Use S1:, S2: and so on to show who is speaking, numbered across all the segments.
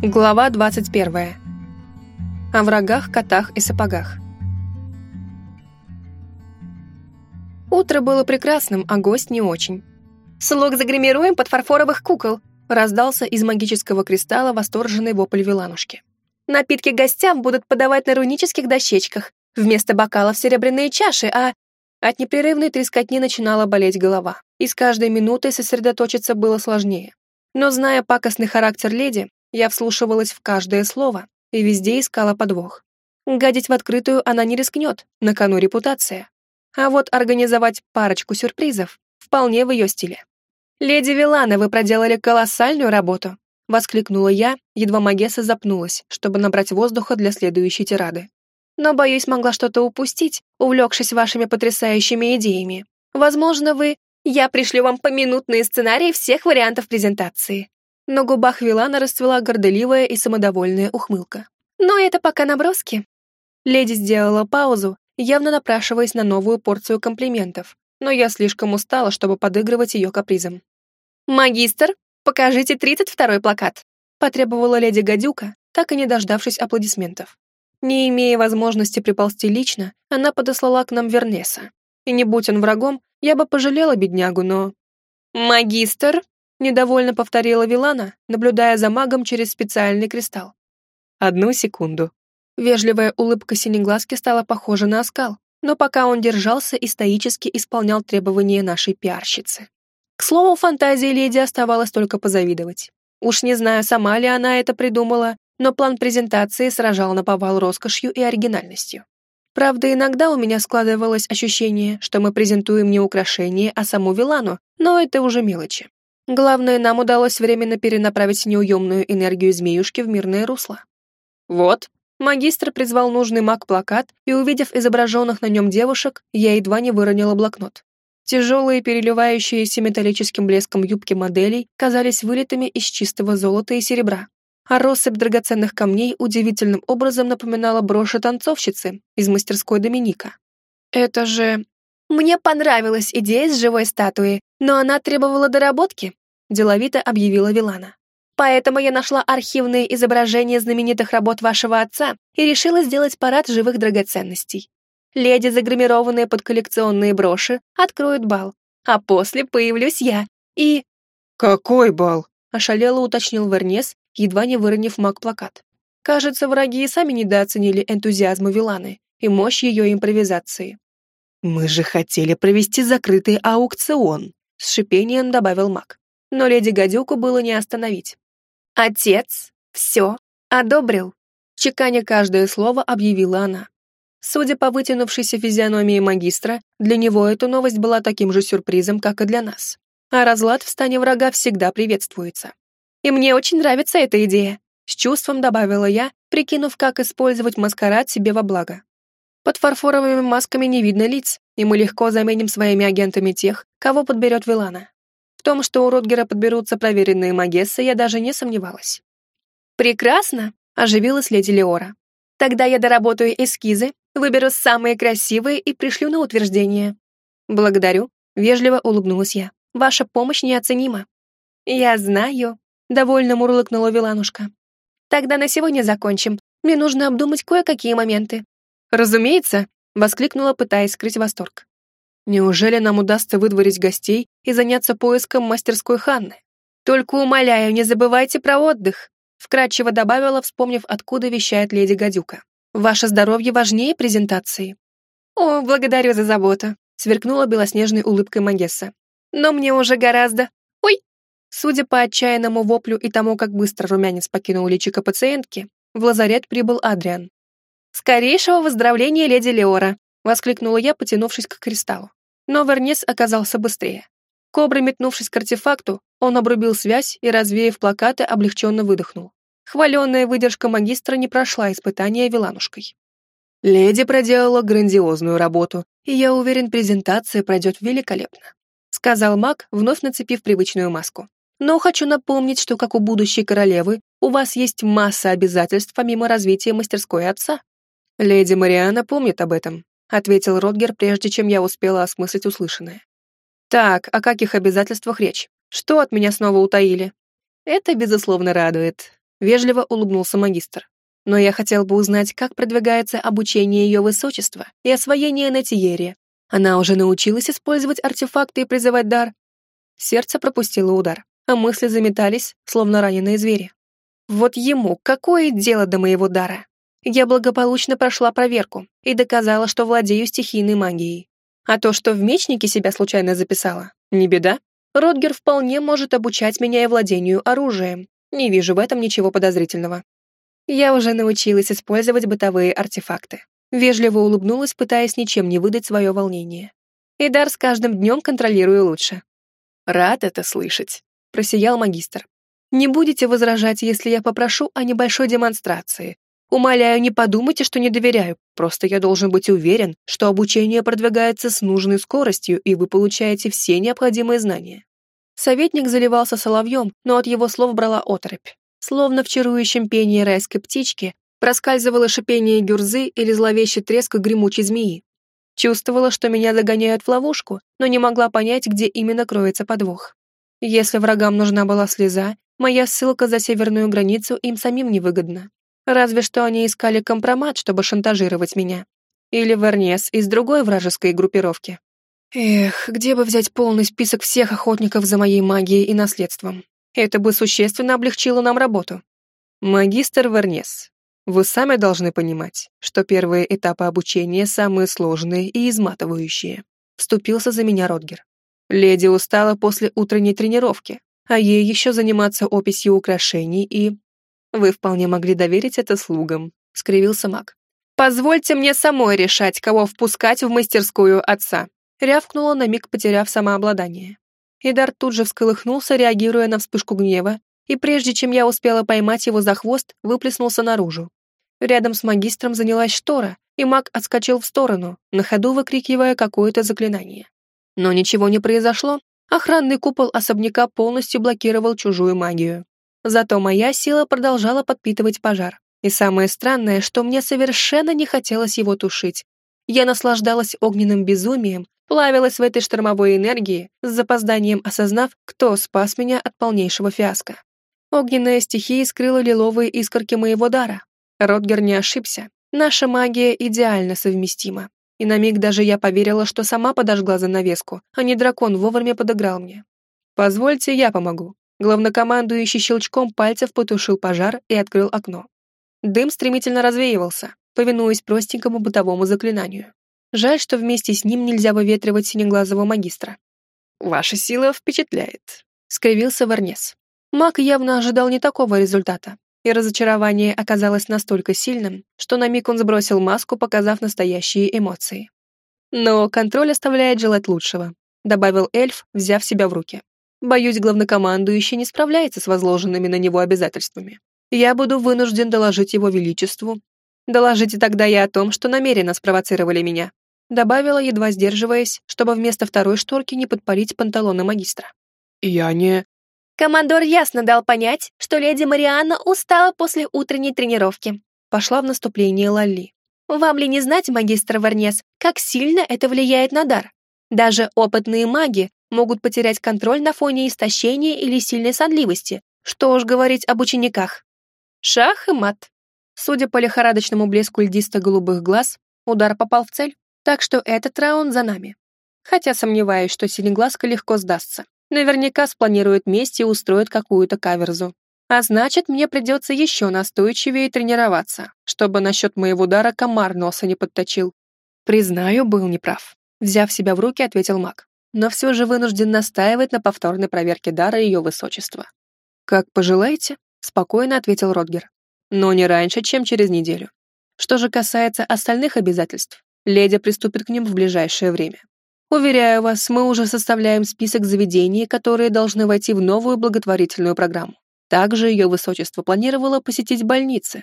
S1: Глава 21. О врагах, котах и сапогах. Утро было прекрасным, а гость не очень. «Слуг загримируем под фарфоровых кукол!» раздался из магического кристалла восторженный вопль Виланушки. «Напитки гостям будут подавать на рунических дощечках, вместо бокалов серебряные чаши, а...» От непрерывной трескотни начинала болеть голова, и с каждой минутой сосредоточиться было сложнее. Но зная пакостный характер леди, я вслушивалась в каждое слово и везде искала подвох. Гадить в открытую она не рискнет, на кону репутация. А вот организовать парочку сюрпризов вполне в ее стиле. «Леди Вилана, вы проделали колоссальную работу!» — воскликнула я, едва Магесса запнулась, чтобы набрать воздуха для следующей тирады. «Но, боюсь, могла что-то упустить, увлекшись вашими потрясающими идеями. Возможно, вы... Я пришлю вам поминутные сценарии всех вариантов презентации. На губах Вилана расцвела горделивая и самодовольная ухмылка. «Но это пока наброски». Леди сделала паузу, явно напрашиваясь на новую порцию комплиментов, но я слишком устала, чтобы подыгрывать ее капризам. «Магистр, покажите тридцать второй плакат», потребовала леди Гадюка, так и не дождавшись аплодисментов. Не имея возможности приползти лично, она подослала к нам Вернеса. И не будь он врагом, я бы пожалела беднягу, но... «Магистр!» Недовольно повторила Вилана, наблюдая за магом через специальный кристалл. Одну секунду. Вежливая улыбка синеглазки стала похожа на оскал, но пока он держался и стоически исполнял требования нашей пиарщицы. К слову, фантазии леди оставалось только позавидовать. Уж не знаю, сама ли она это придумала, но план презентации сражал на повал роскошью и оригинальностью. Правда, иногда у меня складывалось ощущение, что мы презентуем не украшение, а саму Вилану, но это уже мелочи. Главное, нам удалось временно перенаправить неуемную энергию змеюшки в мирное русло. Вот, магистр призвал нужный маг-плакат, и, увидев изображенных на нем девушек, я едва не выронила блокнот. Тяжелые, переливающиеся металлическим блеском юбки моделей казались вылитыми из чистого золота и серебра, а россыпь драгоценных камней удивительным образом напоминала броши танцовщицы из мастерской Доминика. Это же... Мне понравилась идея с живой статуей, но она требовала доработки, деловито объявила Вилана. Поэтому я нашла архивные изображения знаменитых работ вашего отца и решила сделать парад живых драгоценностей. Леди, загримированные под коллекционные броши, откроют бал, а после появлюсь я и...
S2: «Какой бал?»
S1: — ошалело уточнил Вернес, едва не выронив маг-плакат. Кажется, враги и сами недооценили энтузиазм Виланы и мощь ее импровизации.
S2: «Мы же хотели провести закрытый аукцион», — с шипением добавил маг но леди Гадюку было не остановить. «Отец, все, одобрил», — чеканя каждое слово объявила она. Судя по вытянувшейся физиономии магистра, для него эта новость была таким же сюрпризом, как и для нас. А разлад в стане врага всегда приветствуется. «И мне очень нравится эта идея», — с чувством добавила я, прикинув, как использовать маскарад себе во благо. Под фарфоровыми масками не видно лиц, и мы легко заменим своими агентами тех, кого подберет Вилана. В том, что у Ротгера подберутся проверенные магессы, я даже не сомневалась. «Прекрасно!» — оживилась леди Леора. «Тогда я доработаю эскизы, выберу самые красивые и пришлю на утверждение». «Благодарю», — вежливо улыбнулась я. «Ваша помощь неоценима». «Я знаю», — довольно мурлыкнула Виланушка. «Тогда на сегодня закончим. Мне нужно обдумать кое-какие моменты». «Разумеется», — воскликнула, пытаясь скрыть восторг. Неужели нам удастся выдворить гостей и заняться поиском мастерской Ханны? Только умоляю, не забывайте про отдых, вкратчиво добавила, вспомнив, откуда вещает леди Гадюка. Ваше здоровье важнее презентации. О, благодарю за заботу, сверкнула белоснежной улыбкой Магесса. Но мне уже гораздо... Ой! Судя по отчаянному воплю и тому, как быстро румянец покинул личико пациентки, в лазарет прибыл Адриан. «Скорейшего выздоровления, леди Леора!» — воскликнула я, потянувшись к кристаллу. Но Вернес оказался быстрее. Кобра, метнувшись к артефакту, он обрубил связь и, развеяв плакаты, облегченно выдохнул. Хваленная выдержка магистра не прошла испытания Виланушкой. Леди проделала грандиозную работу, и я уверен, презентация пройдет великолепно, сказал маг, вновь нацепив привычную маску. Но хочу напомнить, что, как у будущей королевы, у вас есть масса обязательств помимо развития мастерской отца. Леди Мариана помнит об этом, ответил Ротгер, прежде чем я успела осмыслить услышанное. Так, о каких обязательствах речь? Что от меня снова утаили? Это, безусловно, радует.
S1: вежливо улыбнулся магистр. «Но я хотел бы узнать, как продвигается обучение ее высочества и освоение на. Она уже научилась использовать артефакты и призывать дар?» Сердце пропустило удар, а мысли заметались, словно раненые звери. «Вот ему какое дело до моего дара?» Я благополучно прошла проверку и доказала, что владею стихийной магией. А то, что в мечнике себя случайно записала, не беда. Ротгер вполне может обучать меня и владению оружием. Не вижу в этом ничего подозрительного. Я уже научилась использовать бытовые артефакты. Вежливо улыбнулась, пытаясь ничем не выдать свое волнение. И дар с каждым днем контролирую лучше. «Рад это слышать», — просиял магистр. «Не будете возражать, если я попрошу о небольшой демонстрации, Умоляю, не подумайте, что не доверяю. Просто я должен быть уверен, что обучение продвигается с нужной скоростью, и вы получаете все необходимые знания. Советник заливался соловьем, но от его слов брала оторопь. Словно в чарующем пении райской птички проскальзывало шипение гюрзы или зловещий треск гремучей змеи. Чувствовала, что меня загоняют в ловушку, но не могла понять, где именно кроется подвох. Если врагам нужна была слеза, моя ссылка за северную границу им самим невыгодна. Разве что они искали компромат, чтобы шантажировать меня. Или Вернес из другой вражеской группировки. Эх, где бы взять полный список всех охотников за моей магией и наследством? Это бы существенно облегчило нам работу. Магистр Вернес, вы сами должны понимать, что первые этапы обучения самые сложные и изматывающие. Вступился за меня Родгер. Леди устала после утренней тренировки, а ей еще заниматься описью украшений и вы вполне могли доверить это слугам», — скривился маг. «Позвольте мне самой решать, кого впускать в мастерскую отца», — рявкнула на миг, потеряв самообладание. Идар тут же всколыхнулся, реагируя на вспышку гнева, и прежде чем я успела поймать его за хвост, выплеснулся наружу. Рядом с магистром занялась штора, и маг отскочил в сторону, на ходу выкрикивая какое-то заклинание. Но ничего не произошло, охранный купол особняка полностью блокировал чужую магию. Зато моя сила продолжала подпитывать пожар. И самое странное, что мне совершенно не хотелось его тушить. Я наслаждалась огненным безумием, плавилась в этой штормовой энергии, с запозданием осознав, кто спас меня от полнейшего фиаско. Огненная стихия скрыла лиловые искорки моего дара. Ротгер не ошибся. Наша магия идеально совместима. И на миг даже я поверила, что сама подожгла занавеску, а не дракон вовремя подыграл мне. «Позвольте, я помогу», Главнокомандующий щелчком пальцев потушил пожар и открыл окно. Дым стремительно развеивался, повинуясь простенькому бытовому заклинанию. Жаль, что вместе с ним нельзя выветривать синеглазого магистра. «Ваша сила впечатляет», — скривился Варнес. Маг явно ожидал не такого результата, и разочарование оказалось настолько сильным, что на миг он сбросил маску, показав настоящие эмоции. «Но контроль оставляет желать лучшего», — добавил эльф, взяв себя в руки. Боюсь, главнокомандующий не справляется с возложенными на него обязательствами. Я буду вынужден доложить его величеству. Доложите тогда и о том, что намеренно спровоцировали меня. Добавила, едва сдерживаясь, чтобы вместо второй шторки не подпалить панталоны магистра. Я не...
S2: Командор ясно дал понять, что леди Марианна устала после утренней тренировки. Пошла в наступление Лалли. Вам ли не знать, магистр Варнес, как сильно это влияет на дар? Даже опытные маги могут потерять контроль на фоне истощения или сильной сонливости. Что уж говорить об учениках. Шах и мат. Судя по лихорадочному блеску льдисто-голубых глаз, удар попал в цель, так что этот раунд за нами. Хотя сомневаюсь, что синеглазка легко сдастся. Наверняка спланирует месть и устроит какую-то каверзу. А значит, мне придется еще настойчивее тренироваться, чтобы насчет моего удара комар носа не подточил. Признаю, был неправ. Взяв себя в руки, ответил маг но все же вынужден настаивать на повторной проверке дара ее высочества. «Как пожелаете», — спокойно ответил Ротгер. «Но не раньше, чем через неделю. Что же касается остальных обязательств, леди приступит к ним в ближайшее время. Уверяю вас, мы уже составляем список заведений, которые должны войти в новую благотворительную программу. Также ее высочество планировало посетить больницы.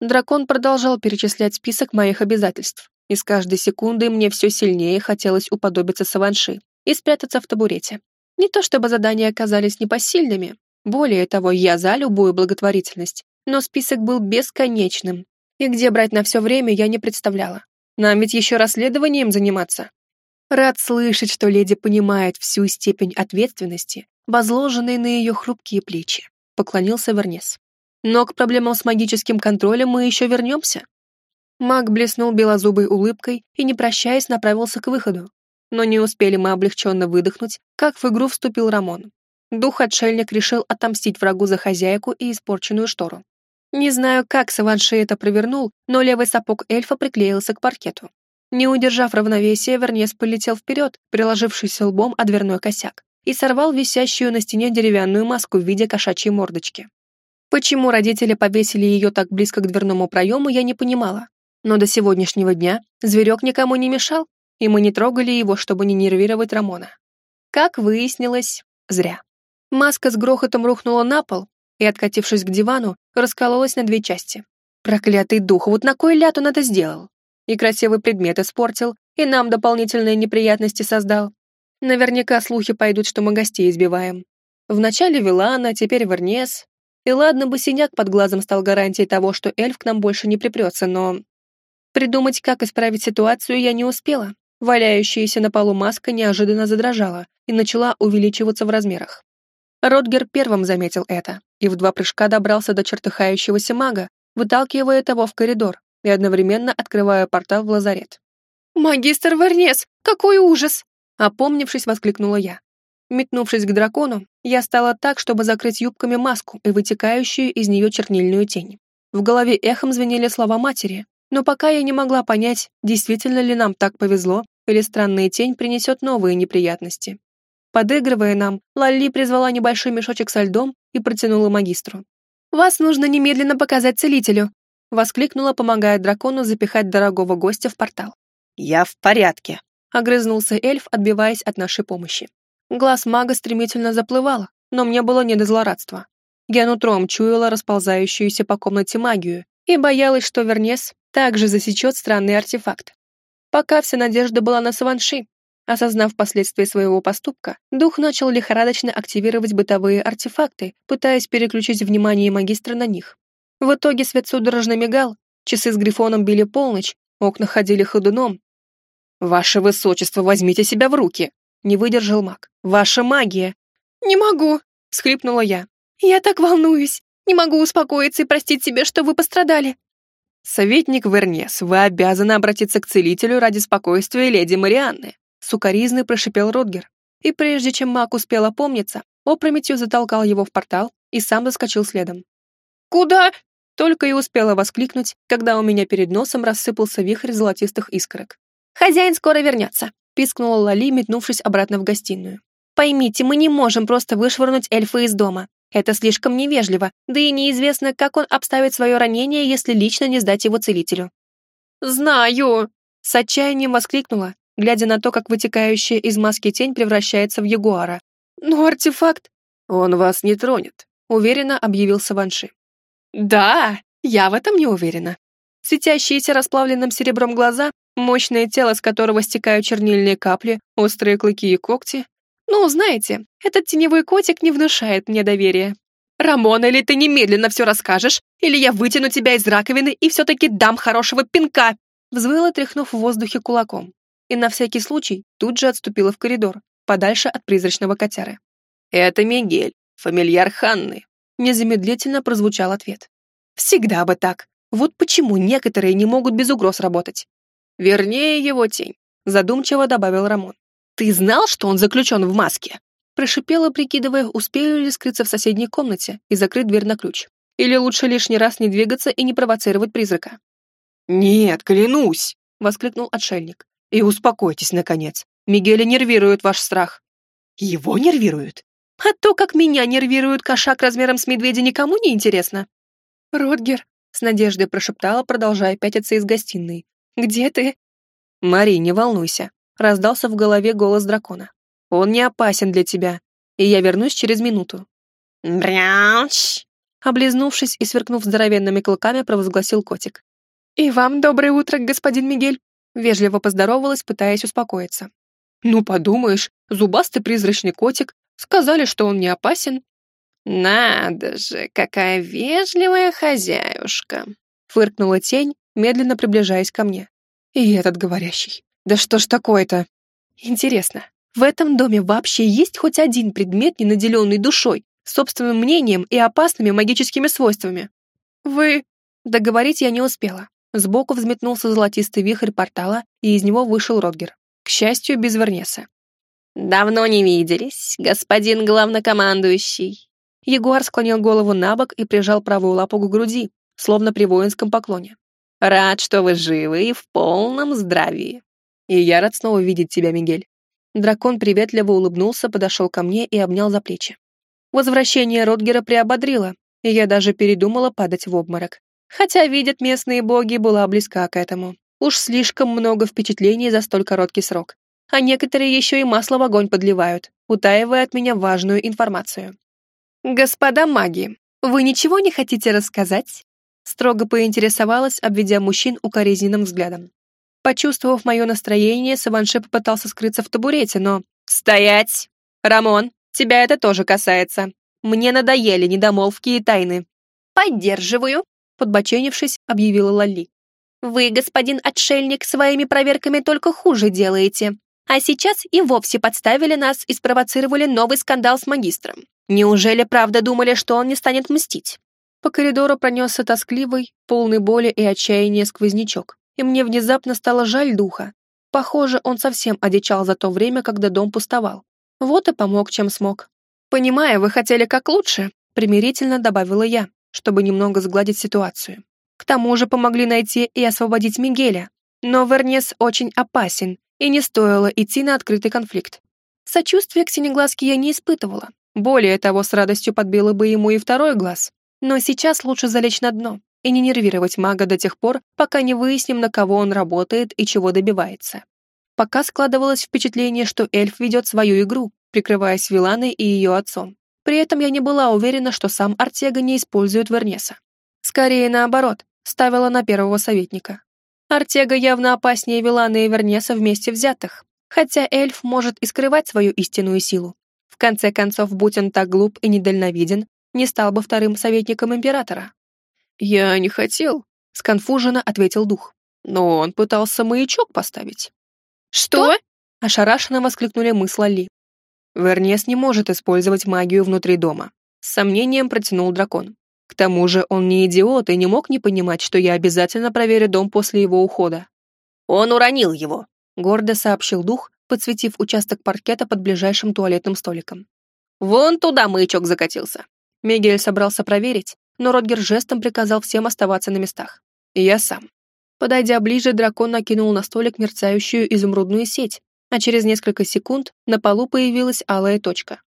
S2: Дракон продолжал перечислять список моих обязательств, и с каждой секундой мне все сильнее хотелось уподобиться Саванши и спрятаться в табурете. Не то чтобы задания оказались непосильными, более того, я за любую благотворительность, но список был бесконечным, и где брать на все время я не представляла. Нам ведь еще расследованием заниматься. Рад слышать, что леди понимает всю степень ответственности, возложенной на ее хрупкие плечи, поклонился Вернес.
S1: Но к проблемам с магическим контролем мы еще вернемся. Маг блеснул белозубой улыбкой и, не прощаясь, направился к выходу. Но не успели мы облегченно выдохнуть, как в игру вступил Рамон. Дух-отшельник решил отомстить врагу за хозяйку и испорченную штору. Не знаю, как Саванши это провернул, но левый сапог эльфа приклеился к паркету. Не удержав равновесия, Вернес полетел вперед, приложившись лбом о дверной косяк, и сорвал висящую на стене деревянную маску в виде кошачьей мордочки. Почему родители повесили ее так близко к дверному проему, я не понимала. Но до сегодняшнего дня зверек никому не мешал, и мы не трогали его, чтобы не нервировать Рамона. Как выяснилось, зря. Маска с грохотом рухнула на пол и, откатившись к дивану, раскололась на две части. Проклятый дух, вот на кой ляд он это сделал? И красивый предмет испортил, и нам дополнительные неприятности создал. Наверняка слухи пойдут, что мы гостей избиваем. Вначале Вилана, теперь Вернес. И ладно бы синяк под глазом стал гарантией того, что эльф к нам больше не припрется, но... Придумать, как исправить ситуацию, я не успела. Валяющаяся на полу маска неожиданно задрожала и начала увеличиваться в размерах. Ротгер первым заметил это и в два прыжка добрался до чертыхающегося мага, выталкивая того в коридор и одновременно открывая портал в лазарет. «Магистр Вернес, какой ужас!» Опомнившись, воскликнула я. Метнувшись к дракону, я стала так, чтобы закрыть юбками маску и вытекающую из нее чернильную тень. В голове эхом звенели слова матери, но пока я не могла понять, действительно ли нам так повезло, или странная тень принесет новые неприятности. Подыгрывая нам, Лалли призвала небольшой мешочек со льдом и протянула магистру. «Вас нужно немедленно показать целителю», воскликнула, помогая дракону запихать дорогого гостя в портал.
S2: «Я в порядке»,
S1: огрызнулся эльф, отбиваясь от нашей помощи. Глаз мага стремительно заплывал, но мне было не до злорадства. Я нутром чуяла расползающуюся по комнате магию и боялась, что Вернес также засечет странный артефакт. Пока вся надежда была на Саванши. Осознав последствия своего поступка, дух начал лихорадочно активировать бытовые артефакты, пытаясь переключить внимание магистра на них. В итоге свет судорожно мигал, часы с грифоном били полночь, окна ходили ходуном. «Ваше высочество, возьмите себя в руки!» Не выдержал маг. «Ваша магия!» «Не могу!» — схлипнула я. «Я так волнуюсь! Не могу успокоиться и простить себе, что вы пострадали!» «Советник Вернес, вы обязаны обратиться к целителю ради спокойствия леди Марианны!» Сукаризный прошипел Ротгер. И прежде чем маг успел опомниться, опрометью затолкал его в портал и сам заскочил следом. «Куда?» Только и успела воскликнуть, когда у меня перед носом рассыпался вихрь золотистых искорок. «Хозяин скоро вернется», — пискнула Лали, метнувшись обратно в гостиную. «Поймите, мы не можем просто вышвырнуть эльфа из дома. Это слишком невежливо, да и неизвестно, как он обставит свое ранение, если лично не сдать его целителю». «Знаю!» — с отчаянием воскликнула, глядя на то, как вытекающая из маски тень превращается в ягуара. «Но артефакт...» «Он вас не тронет», — уверенно объявил Саванши. Да, я в этом не уверена. Светящиеся расплавленным серебром глаза, мощное тело, с которого стекают чернильные капли, острые клыки и когти. Ну, знаете, этот теневой котик не внушает мне доверия. «Рамон, или ты немедленно все расскажешь, или я вытяну тебя из раковины и все-таки дам хорошего пинка!» Взвыла, тряхнув в воздухе кулаком. И на всякий случай тут же отступила в коридор, подальше от призрачного котяры. «Это Мигель, фамильяр Ханны», Незамедлительно прозвучал ответ. «Всегда бы так. Вот почему некоторые не могут без угроз работать». «Вернее, его тень», — задумчиво добавил Рамон. «Ты знал, что он заключен в маске?» Прошипела, прикидывая, успею ли скрыться в соседней комнате и закрыть дверь на ключ. Или лучше лишний раз не двигаться и не провоцировать призрака.
S2: «Нет, клянусь!» — воскликнул отшельник. «И успокойтесь, наконец. Мигеля нервирует ваш страх».
S1: «Его нервирует? А то, как меня нервирует кошак размером с медведя, никому не интересно. Ротгер, с надеждой прошептала, продолжая пятиться из гостиной. Где ты?
S2: Мари, не волнуйся. Раздался в голове голос дракона. Он не опасен для тебя, и я вернусь через минуту.
S1: Бряуч! Облизнувшись и сверкнув здоровенными клыками, провозгласил котик. «И вам доброе утро, господин Мигель!» Вежливо поздоровалась, пытаясь успокоиться. «Ну, подумаешь, зубастый призрачный котик, Сказали, что он не опасен.
S2: Надо же, какая вежливая хозяюшка.
S1: Фыркнула тень, медленно приближаясь ко мне. И этот говорящий. Да что ж такое-то? Интересно, в этом доме вообще есть хоть один предмет, не наделенный душой, собственным мнением и опасными магическими свойствами. Вы... Договорить я не успела. Сбоку взметнулся золотистый вихрь портала, и из него вышел Родгер. К счастью, без Вернеса.
S2: «Давно не виделись, господин главнокомандующий».
S1: Егор склонил голову на бок и прижал правую лапу к груди, словно при воинском поклоне.
S2: «Рад, что вы живы и в полном здравии».
S1: «И я рад снова видеть тебя, Мигель». Дракон приветливо улыбнулся, подошел ко мне и обнял за плечи. Возвращение Ротгера приободрило, и я даже передумала падать в обморок. Хотя, видят местные боги, была близка к этому. Уж слишком много впечатлений за столь короткий срок. А некоторые еще и масло в огонь подливают, утаивая от меня важную информацию. «Господа маги, вы ничего не хотите рассказать?» Строго поинтересовалась, обведя мужчин укоризненным взглядом. Почувствовав мое настроение, Саванше попытался скрыться в табурете, но... «Стоять! Рамон, тебя это тоже касается. Мне надоели недомолвки и тайны».
S2: «Поддерживаю», — подбоченившись, объявила Лали. «Вы, господин отшельник, своими проверками только хуже делаете. А сейчас и вовсе подставили нас и спровоцировали новый скандал с магистром. Неужели правда думали, что он не станет мстить?»
S1: По коридору пронесся тоскливый, полный боли и отчаяния сквознячок, и мне внезапно стало жаль духа. Похоже, он совсем одичал за то время, когда дом пустовал. Вот и помог, чем смог. «Понимаю, вы хотели как лучше», — примирительно добавила я, чтобы немного сгладить ситуацию. К тому же помогли найти и освободить Мигеля. Но Вернес очень опасен, и не стоило идти на открытый конфликт. Сочувствия к синеглазке я не испытывала. Более того, с радостью подбила бы ему и второй глаз. Но сейчас лучше залечь на дно и не нервировать мага до тех пор, пока не выясним, на кого он работает и чего добивается. Пока складывалось впечатление, что эльф ведет свою игру, прикрываясь Виланой и ее отцом. При этом я не была уверена, что сам Артега не использует Вернеса. Скорее наоборот, ставила на первого советника. Артега явно опаснее Виланы и Вернеса вместе взятых, хотя эльф может и скрывать свою истинную силу. В конце концов, будь он так глуп и недальновиден, не стал бы вторым советником императора. «Я не хотел», — сконфуженно ответил дух. «Но он пытался маячок поставить».
S2: «Что?»
S1: — ошарашенно воскликнули мы с Лали. Вернес не может использовать магию внутри дома. С сомнением протянул дракон. К тому же он не идиот и не мог не понимать, что я обязательно проверю дом после его ухода.
S2: «Он уронил его», —
S1: гордо сообщил дух, подсветив участок паркета под ближайшим туалетным столиком.
S2: «Вон туда маячок закатился».
S1: Мигель собрался проверить, но Ротгер жестом приказал всем оставаться на местах. И я сам. Подойдя ближе, дракон накинул на столик мерцающую изумрудную сеть, а через несколько секунд на полу появилась алая точка.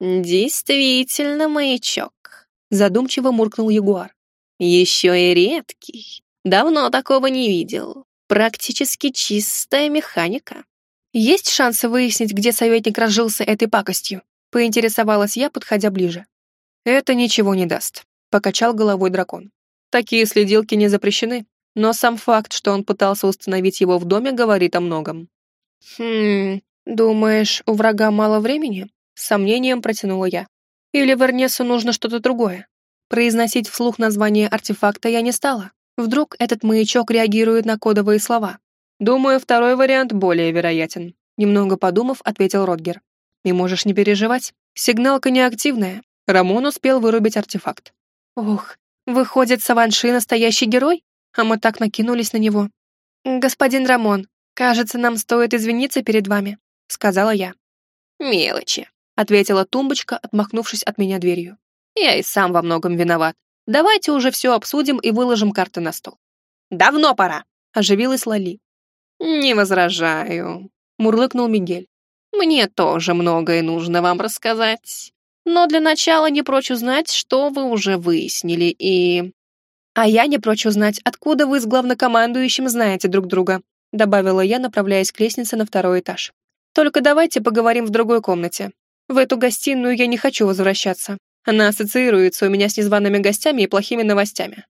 S2: «Действительно маячок», —
S1: задумчиво муркнул ягуар.
S2: «Еще и редкий. Давно такого не видел. Практически чистая механика».
S1: «Есть шансы выяснить, где советник разжился этой пакостью?» — поинтересовалась я, подходя ближе. «Это ничего не даст», — покачал головой дракон. «Такие следилки не запрещены, но сам факт, что он пытался установить его в доме, говорит о многом. «Хм, думаешь, у врага мало времени?» С сомнением протянула я. «Или Вернесу нужно что-то другое?» Произносить вслух название артефакта я не стала. Вдруг этот маячок реагирует на кодовые слова. «Думаю, второй вариант более вероятен», немного подумав, ответил Родгер. «И можешь не переживать. Сигналка неактивная. Рамон успел вырубить артефакт». «Ох, выходит, Саванши настоящий герой? А мы так накинулись на него». «Господин Рамон, «Кажется, нам стоит извиниться перед вами», — сказала я.
S2: «Мелочи», —
S1: ответила тумбочка, отмахнувшись от меня дверью. «Я и сам во многом виноват. Давайте уже все обсудим и выложим карты на стол».
S2: «Давно пора», —
S1: оживилась Лали.
S2: «Не возражаю», —
S1: мурлыкнул Мигель.
S2: «Мне тоже многое нужно вам рассказать. Но для начала не прочь узнать, что вы уже выяснили, и...»
S1: «А я не прочь узнать, откуда вы с главнокомандующим знаете друг друга», добавила я, направляясь к лестнице на второй этаж. «Только давайте поговорим в другой комнате. В эту гостиную я не хочу возвращаться. Она ассоциируется у меня с незваными гостями и плохими новостями».